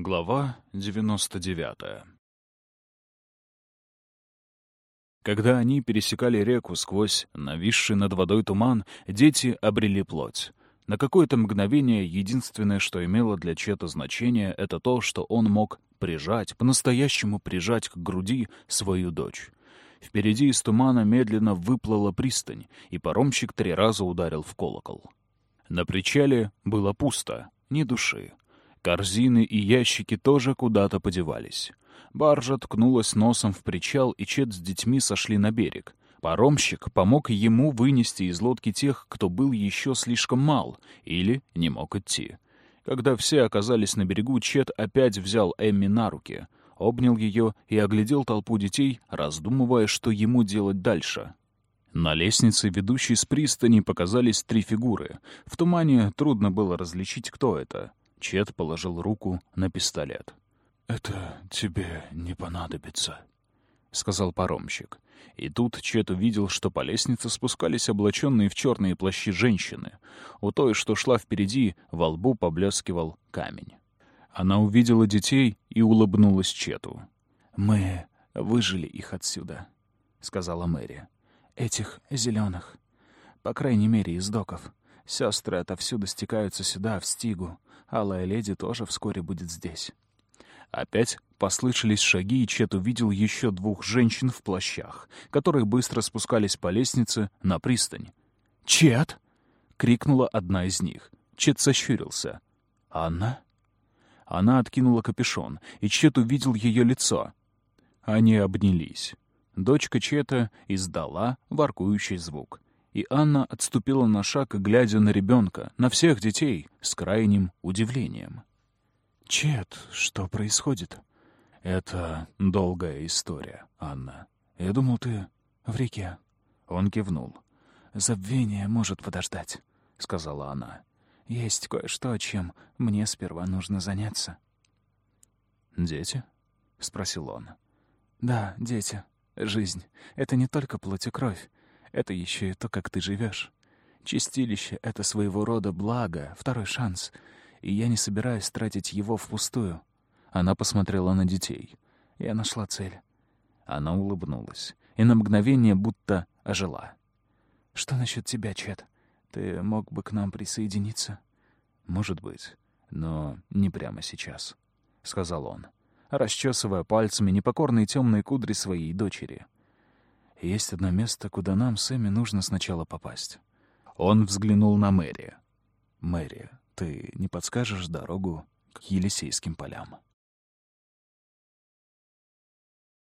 Глава 99 Когда они пересекали реку сквозь нависший над водой туман, дети обрели плоть. На какое-то мгновение единственное, что имело для Чета значение, это то, что он мог прижать, по-настоящему прижать к груди свою дочь. Впереди из тумана медленно выплыла пристань, и паромщик три раза ударил в колокол. На причале было пусто, ни души. Корзины и ящики тоже куда-то подевались. Баржа ткнулась носом в причал, и Чет с детьми сошли на берег. Паромщик помог ему вынести из лодки тех, кто был еще слишком мал или не мог идти. Когда все оказались на берегу, Чет опять взял Эмми на руки, обнял ее и оглядел толпу детей, раздумывая, что ему делать дальше. На лестнице, ведущей с пристани, показались три фигуры. В тумане трудно было различить, кто это. Чет положил руку на пистолет. «Это тебе не понадобится», — сказал паромщик. И тут Чет увидел, что по лестнице спускались облаченные в черные плащи женщины. У той, что шла впереди, во лбу поблескивал камень. Она увидела детей и улыбнулась Чету. «Мы выжили их отсюда», — сказала Мэри. «Этих зеленых. По крайней мере, из доков. Сестры отовсюду стекаются сюда, в Стигу. Алая леди тоже вскоре будет здесь». Опять послышались шаги, и Чет увидел еще двух женщин в плащах, которые быстро спускались по лестнице на пристань. «Чет!» — крикнула одна из них. Чет сощурился. «Анна?» Она откинула капюшон, и Чет увидел ее лицо. Они обнялись. Дочка Чета издала воркующий звук. И Анна отступила на шаг, глядя на ребенка, на всех детей, с крайним удивлением. «Чет, что происходит?» «Это долгая история, Анна. Я думал, ты в реке». Он кивнул. «Забвение может подождать», — сказала она. «Есть кое-что, чем мне сперва нужно заняться». «Дети?» — спросил он. «Да, дети. Жизнь — это не только плоть и кровь. Это еще и то, как ты живешь. Чистилище — это своего рода благо, второй шанс — и я не собираюсь тратить его впустую. Она посмотрела на детей. Я нашла цель. Она улыбнулась и на мгновение будто ожила. «Что насчет тебя, Чет? Ты мог бы к нам присоединиться?» «Может быть, но не прямо сейчас», — сказал он, расчесывая пальцами непокорные темные кудри своей дочери. «Есть одно место, куда нам с Эми нужно сначала попасть». Он взглянул на Мэри. «Мэри, ты не подскажешь дорогу к Елисейским полям?»